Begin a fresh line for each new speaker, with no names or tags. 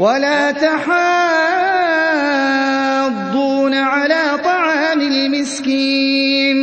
ولا تحاضون على طعام المسكين.